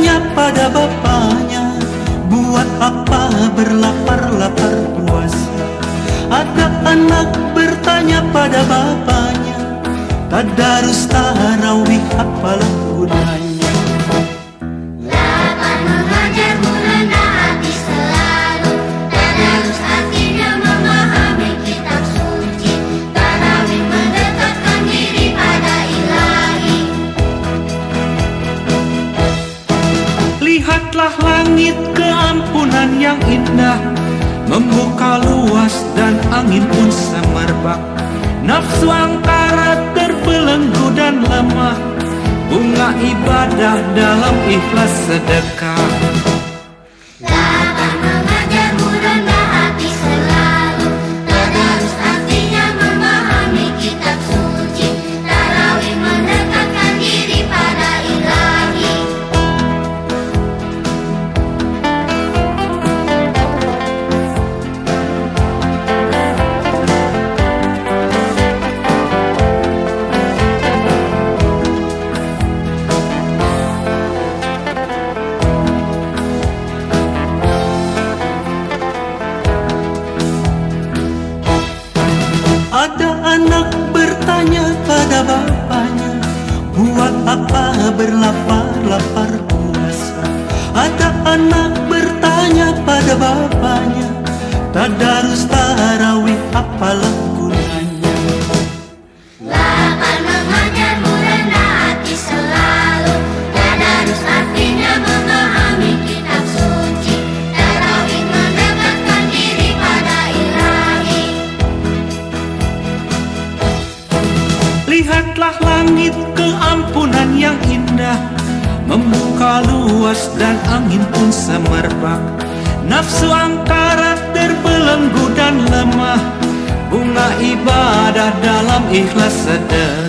bertanya pada bapaknya Buat apa berlapar-lapar puasa? Ada anak bertanya pada bapaknya Tadarus tarawih Lihatlah langit keampunan yang indah Membuka luas dan angin pun semerbak. Nafsu angkara terbelenggu dan lemah Bunga ibadah dalam ikhlas sedekah Ada anak bertanya pada bapaknya Buat apa berlapar-lapar puasa? Ada anak bertanya pada bapaknya Tadarus tarawih apalah Lihatlah langit keampunan yang indah. Membuka luas dan angin pun semerbak. Nafsu angkara terbelenggu dan lemah. Bunga ibadah dalam ikhlas sedekah